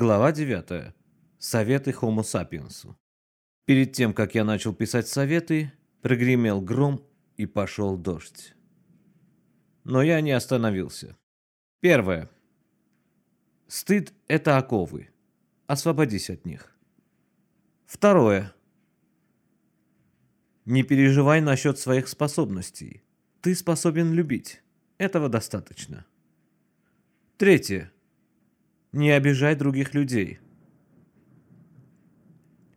Глава 9. Советы Homo sapiens. Перед тем, как я начал писать советы, прогремел гром и пошел дождь. Но я не остановился. Первое. Стыд – это оковы. Освободись от них. Второе. Не переживай насчет своих способностей. Ты способен любить. Этого достаточно. Третье. Не обижай других людей.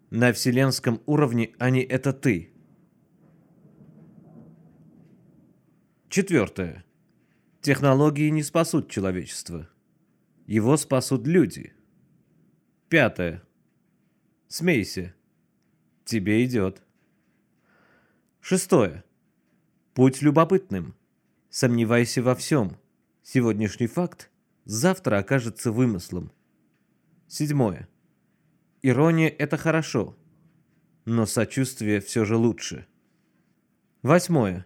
На вселенском уровне они – это ты. Четвертое. Технологии не спасут человечество. Его спасут люди. Пятое. Смейся. Тебе идет. Шестое. Будь любопытным. Сомневайся во всем. Сегодняшний факт завтра окажется вымыслом. Седьмое. Ирония – это хорошо, но сочувствие все же лучше. Восьмое.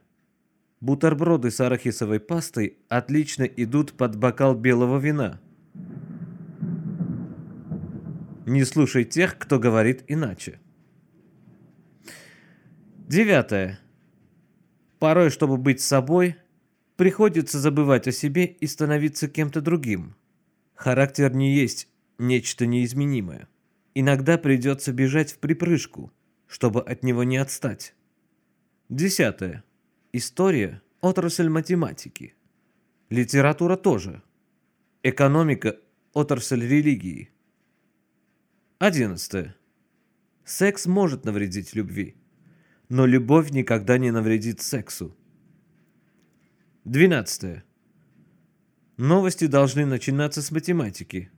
Бутерброды с арахисовой пастой отлично идут под бокал белого вина. Не слушай тех, кто говорит иначе. Девятое. Порой, чтобы быть собой, Приходится забывать о себе и становиться кем-то другим. Характер не есть нечто неизменимое. Иногда придется бежать в припрыжку, чтобы от него не отстать. Десятое. История – отрасль математики. Литература тоже. Экономика – отрасль религии. Одиннадцатое. Секс может навредить любви, но любовь никогда не навредит сексу. 12. Новости должны начинаться с математики,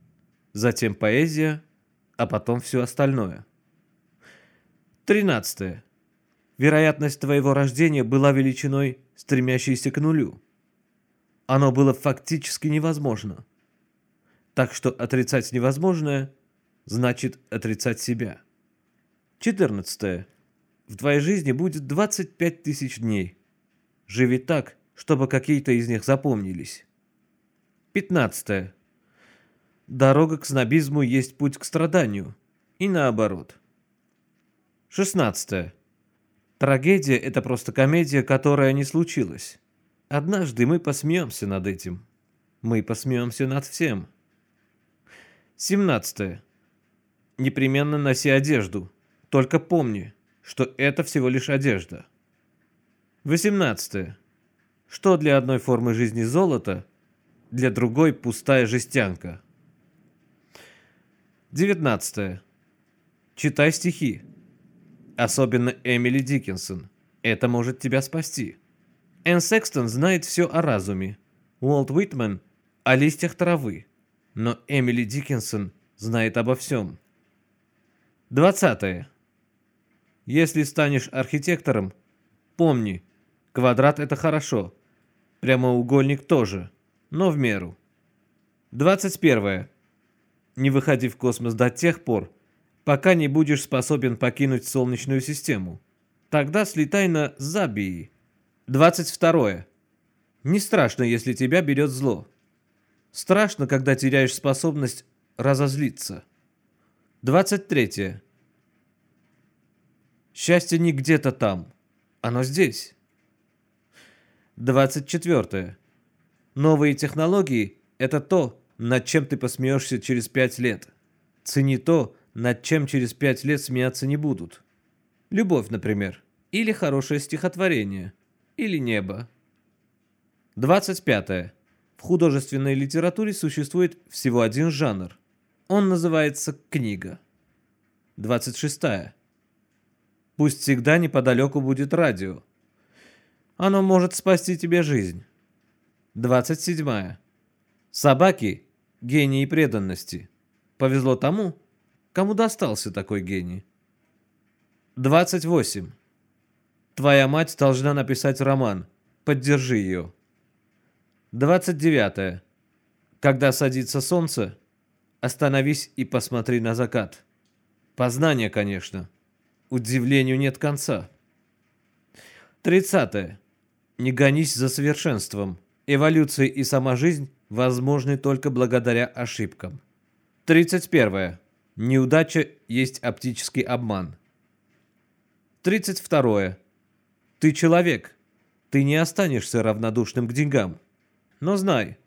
затем поэзия, а потом все остальное. 13. Вероятность твоего рождения была величиной, стремящейся к нулю. Оно было фактически невозможно. Так что отрицать невозможное значит отрицать себя. 14. В твоей жизни будет 25 тысяч дней. Живи так, чтобы какие-то из них запомнились. 15. Дорога к снобизму есть путь к страданию. И наоборот. 16. Трагедия – это просто комедия, которая не случилась. Однажды мы посмеемся над этим. Мы посмеемся над всем. 17. Непременно носи одежду. Только помни, что это всего лишь одежда. 18. Что для одной формы жизни золото, для другой пустая жестянка. 19. Читай стихи. Особенно Эмили Диккенсон. Это может тебя спасти. Энн Секстон знает все о разуме. Уолт Уитмен – о листьях травы. Но Эмили Диккенсон знает обо всем. 20. Если станешь архитектором, помни, квадрат – это хорошо – Прямоугольник тоже, но в меру. 21. Не выходи в космос до тех пор, пока не будешь способен покинуть Солнечную систему. Тогда слетай на Забии. 22. Не страшно, если тебя берет зло. Страшно, когда теряешь способность разозлиться. 23. Счастье не где-то там. Оно здесь. 24. Новые технологии – это то, над чем ты посмеешься через 5 лет. Цени то, над чем через 5 лет смеяться не будут. Любовь, например. Или хорошее стихотворение. Или небо. 25. В художественной литературе существует всего один жанр. Он называется книга. 26. Пусть всегда неподалеку будет радио. Оно может спасти тебе жизнь. 27. Собаки – гении преданности. Повезло тому, кому достался такой гений. 28. Твоя мать должна написать роман. Поддержи ее. 29. Когда садится солнце, остановись и посмотри на закат. Познание, конечно. Удивлению нет конца. 30. Не гонись за совершенством. Эволюция и сама жизнь возможны только благодаря ошибкам. 31. Неудача есть оптический обман. 32. Ты человек. Ты не останешься равнодушным к деньгам. Но знай,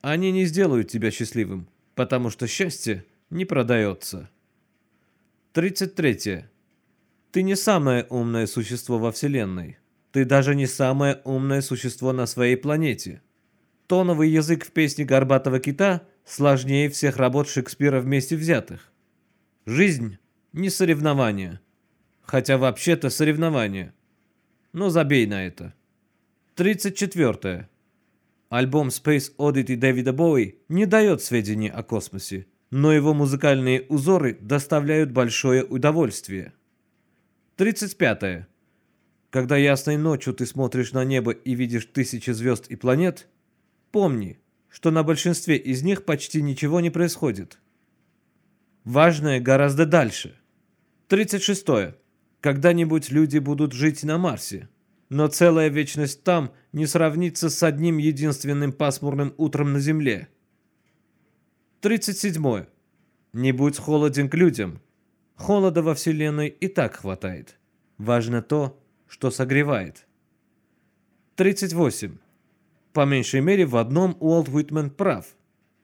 они не сделают тебя счастливым, потому что счастье не продается. 33. Ты не самое умное существо во Вселенной. Ты даже не самое умное существо на своей планете. Тоновый язык в песне «Горбатого кита» сложнее всех работ Шекспира вместе взятых. Жизнь не соревнование. Хотя вообще-то соревнование. Но забей на это. 34. Альбом Space Oddity Дэвида Боуи не дает сведений о космосе, но его музыкальные узоры доставляют большое удовольствие. 35. Когда ясной ночью ты смотришь на небо и видишь тысячи звезд и планет, помни, что на большинстве из них почти ничего не происходит. Важное гораздо дальше. 36. Когда-нибудь люди будут жить на Марсе, но целая вечность там не сравнится с одним единственным пасмурным утром на Земле. 37. Не будь холоден к людям. Холода во Вселенной и так хватает. Важно то, что согревает. 38. По меньшей мере в одном Уолт Уитмен прав.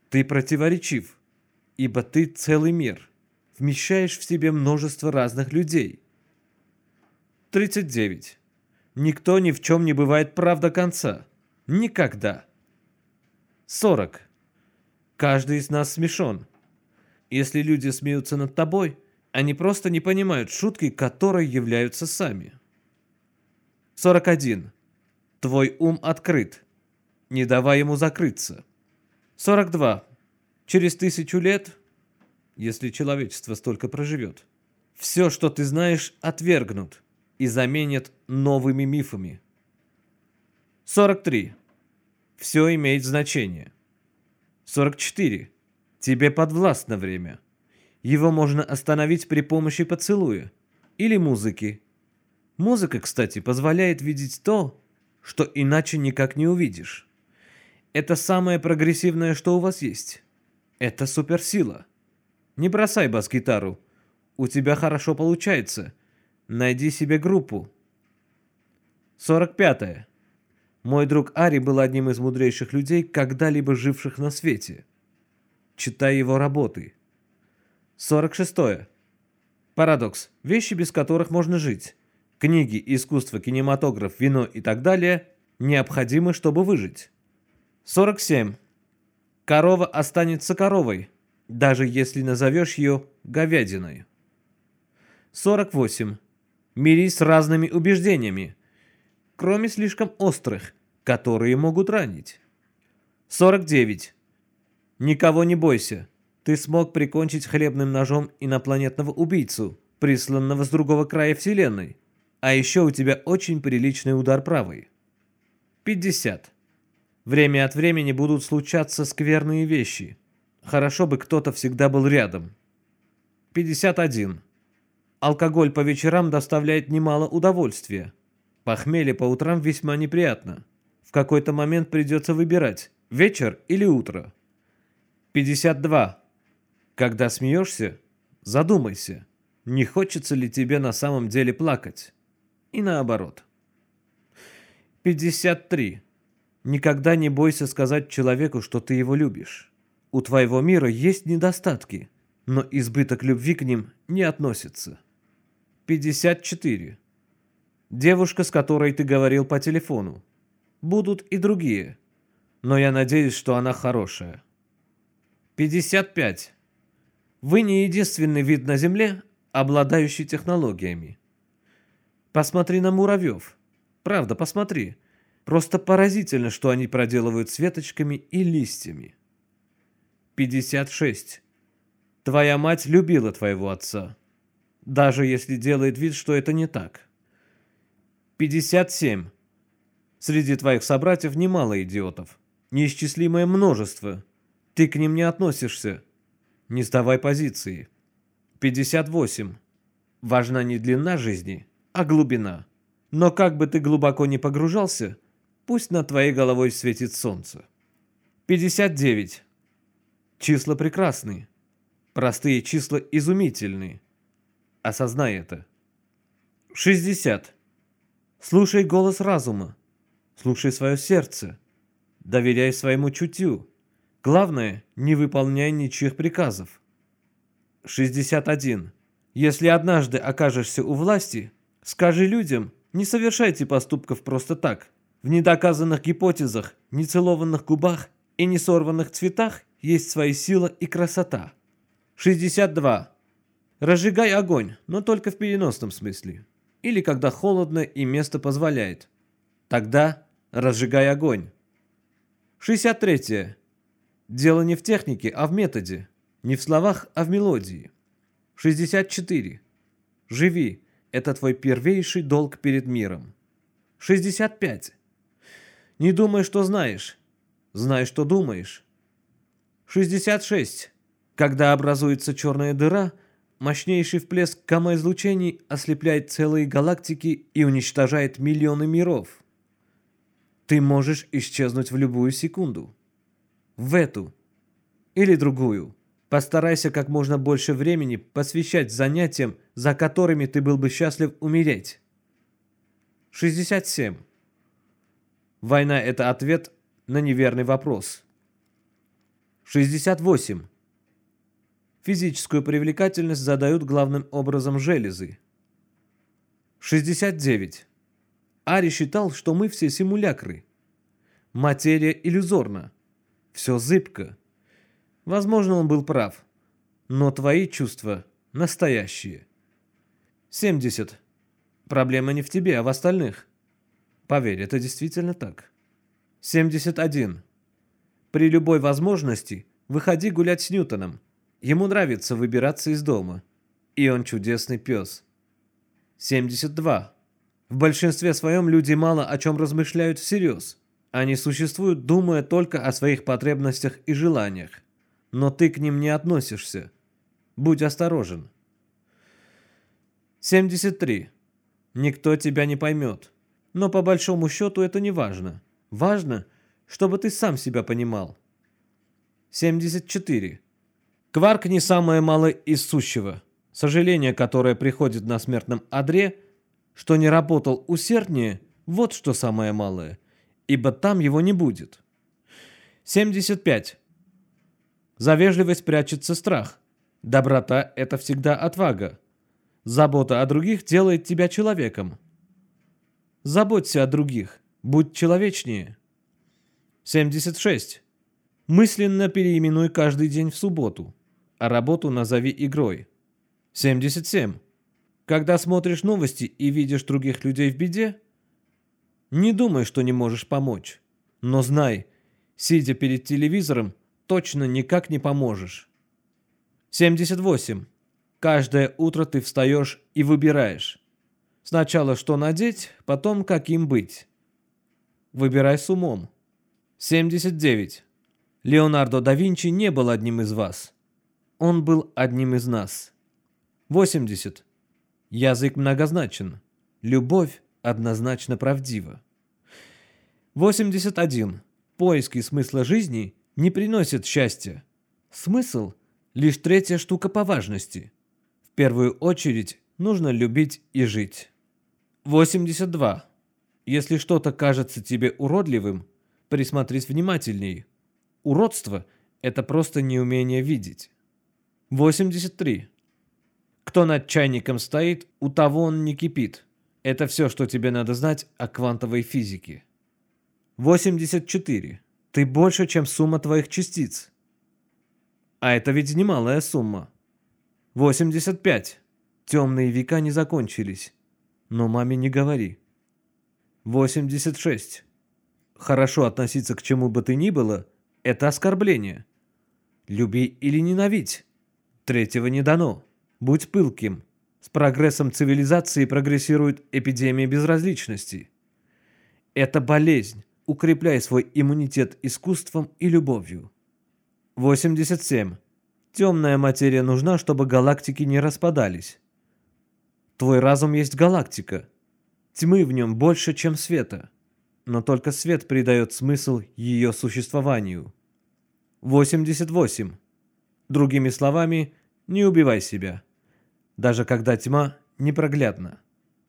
Ты противоречив, ибо ты целый мир, вмещаешь в себе множество разных людей. 39. Никто ни в чем не бывает прав до конца. Никогда. 40. Каждый из нас смешон. Если люди смеются над тобой, они просто не понимают шутки, которые являются сами. 41. Твой ум открыт. Не давай ему закрыться. 42. Через тысячу лет, если человечество столько проживет, все, что ты знаешь, отвергнут и заменят новыми мифами. 43. Все имеет значение. 44. Тебе подвластно время. Его можно остановить при помощи поцелуя или музыки. Музыка, кстати, позволяет видеть то, что иначе никак не увидишь. Это самое прогрессивное, что у вас есть. Это суперсила. Не бросай бас-гитару. У тебя хорошо получается. Найди себе группу. 45. -е. Мой друг Ари был одним из мудрейших людей, когда-либо живших на свете. Читай его работы. 46. -е. Парадокс. Вещи, без которых можно жить. Книги, искусство, кинематограф, вино и так далее необходимы, чтобы выжить. 47. Корова останется коровой, даже если назовешь ее говядиной. 48. Мирись с разными убеждениями, кроме слишком острых, которые могут ранить. 49. Никого не бойся. Ты смог прикончить хлебным ножом инопланетного убийцу, присланного с другого края Вселенной. А еще у тебя очень приличный удар правой. 50. Время от времени будут случаться скверные вещи. Хорошо бы кто-то всегда был рядом. 51. Алкоголь по вечерам доставляет немало удовольствия. Похмелье по утрам весьма неприятно. В какой-то момент придется выбирать, вечер или утро. 52. Когда смеешься, задумайся, не хочется ли тебе на самом деле плакать. И наоборот. 53. Никогда не бойся сказать человеку, что ты его любишь. У твоего мира есть недостатки, но избыток любви к ним не относится. 54. Девушка, с которой ты говорил по телефону. Будут и другие, но я надеюсь, что она хорошая. 55. Вы не единственный вид на Земле, обладающий технологиями. Посмотри на муравьев. Правда, посмотри. Просто поразительно, что они проделывают с веточками и листьями. 56. Твоя мать любила твоего отца, даже если делает вид, что это не так. 57. Среди твоих собратьев немало идиотов, неисчислимое множество. Ты к ним не относишься. Не сдавай позиции. 58. Важна не длина жизни, а глубина. Но как бы ты глубоко не погружался, Пусть над твоей головой светит солнце. 59. Числа прекрасны. Простые числа изумительны. Осознай это. 60. Слушай голос разума. Слушай свое сердце. Доверяй своему чутью. Главное, не выполняй ничьих приказов. 61. Если однажды окажешься у власти, скажи людям, не совершайте поступков просто так. В недоказанных гипотезах, нецелованных губах и несорванных цветах есть свои сила и красота. 62. Разжигай огонь, но только в переносном смысле. Или когда холодно и место позволяет. Тогда разжигай огонь. 63. Дело не в технике, а в методе. Не в словах, а в мелодии. 64. Живи. Это твой первейший долг перед миром. 65. Не думай, что знаешь. Знай, что думаешь. 66. Когда образуется черная дыра, мощнейший всплеск гамма-излучений ослепляет целые галактики и уничтожает миллионы миров. Ты можешь исчезнуть в любую секунду. В эту или другую. Постарайся как можно больше времени посвящать занятиям, за которыми ты был бы счастлив умереть. 67. Война – это ответ на неверный вопрос. 68. Физическую привлекательность задают главным образом железы. 69. Ари считал, что мы все симулякры. Материя иллюзорна. Все зыбко. Возможно, он был прав. Но твои чувства настоящие. 70. Проблема не в тебе, а в остальных. Поверь, это действительно так. 71. При любой возможности выходи гулять с Ньютоном. Ему нравится выбираться из дома. И он чудесный пес. 72. В большинстве своем люди мало о чем размышляют всерьез. Они существуют, думая только о своих потребностях и желаниях но ты к ним не относишься. Будь осторожен. 73. Никто тебя не поймет. Но по большому счету это не важно. Важно, чтобы ты сам себя понимал. 74. Кварк не самое малое из сущего. Сожаление, которое приходит на смертном одре, что не работал усерднее, вот что самое малое, ибо там его не будет. 75. За вежливость прячется страх. Доброта – это всегда отвага. Забота о других делает тебя человеком. Заботься о других, будь человечнее. 76. Мысленно переименуй каждый день в субботу, а работу назови игрой. 77. Когда смотришь новости и видишь других людей в беде, не думай, что не можешь помочь. Но знай, сидя перед телевизором, точно никак не поможешь. 78. Каждое утро ты встаешь и выбираешь. Сначала что надеть, потом каким быть. Выбирай с умом. 79. Леонардо да Винчи не был одним из вас. Он был одним из нас. 80. Язык многозначен. Любовь однозначно правдива. 81. Поиски смысла жизни не приносит счастья. Смысл – лишь третья штука по важности. В первую очередь нужно любить и жить. 82. Если что-то кажется тебе уродливым, присмотрись внимательней. Уродство – это просто неумение видеть. 83. Кто над чайником стоит, у того он не кипит. Это все, что тебе надо знать о квантовой физике. 84. Ты больше, чем сумма твоих частиц. А это ведь немалая сумма. 85. Темные века не закончились. Но маме не говори. 86. Хорошо относиться к чему бы ты ни было – это оскорбление. Люби или ненавидь. Третьего не дано. Будь пылким. С прогрессом цивилизации прогрессирует эпидемия безразличности. Это болезнь, Укрепляй свой иммунитет искусством и любовью. 87. Темная материя нужна, чтобы галактики не распадались. Твой разум есть галактика. Тьмы в нем больше, чем света. Но только свет придает смысл ее существованию. 88. Другими словами, Не убивай себя. Даже когда тьма непроглядна.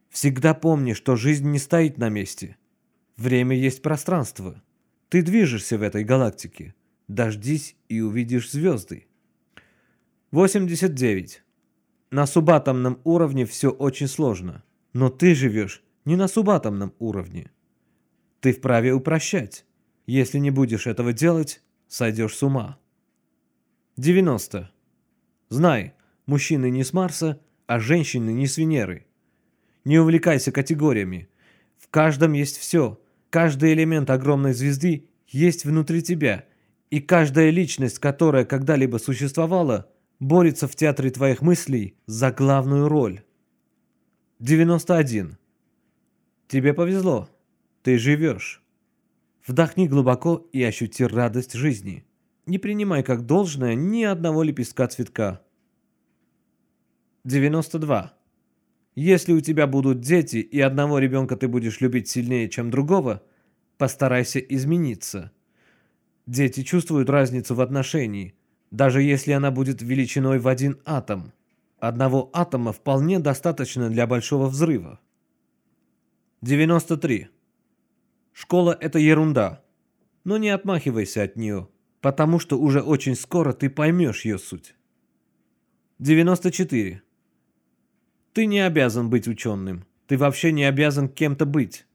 Всегда помни, что жизнь не стоит на месте. Время есть пространство. Ты движешься в этой галактике. Дождись и увидишь звезды. 89. На субатомном уровне все очень сложно. Но ты живешь не на субатомном уровне. Ты вправе упрощать. Если не будешь этого делать, сойдешь с ума. 90. Знай, мужчины не с Марса, а женщины не с Венеры. Не увлекайся категориями. В каждом есть все. Каждый элемент огромной звезды есть внутри тебя. И каждая личность, которая когда-либо существовала, борется в театре твоих мыслей за главную роль. 91. Тебе повезло. Ты живешь. Вдохни глубоко и ощути радость жизни. Не принимай как должное ни одного лепестка цветка. 92. Если у тебя будут дети, и одного ребенка ты будешь любить сильнее, чем другого, постарайся измениться. Дети чувствуют разницу в отношении, даже если она будет величиной в один атом. Одного атома вполне достаточно для большого взрыва. 93. Школа – это ерунда. Но не отмахивайся от нее, потому что уже очень скоро ты поймешь ее суть. 94. Ты не обязан быть ученым. Ты вообще не обязан кем-то быть.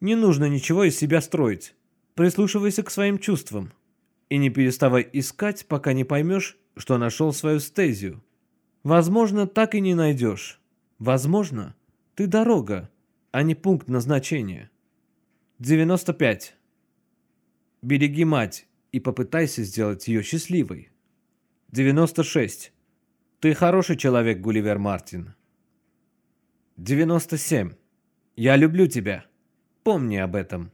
Не нужно ничего из себя строить. Прислушивайся к своим чувствам. И не переставай искать, пока не поймешь, что нашел свою стезию. Возможно, так и не найдешь. Возможно, ты дорога, а не пункт назначения. 95. Береги мать и попытайся сделать ее счастливой. 96. Ты хороший человек, Гулливер Мартин. 97. Я люблю тебя. Помни об этом.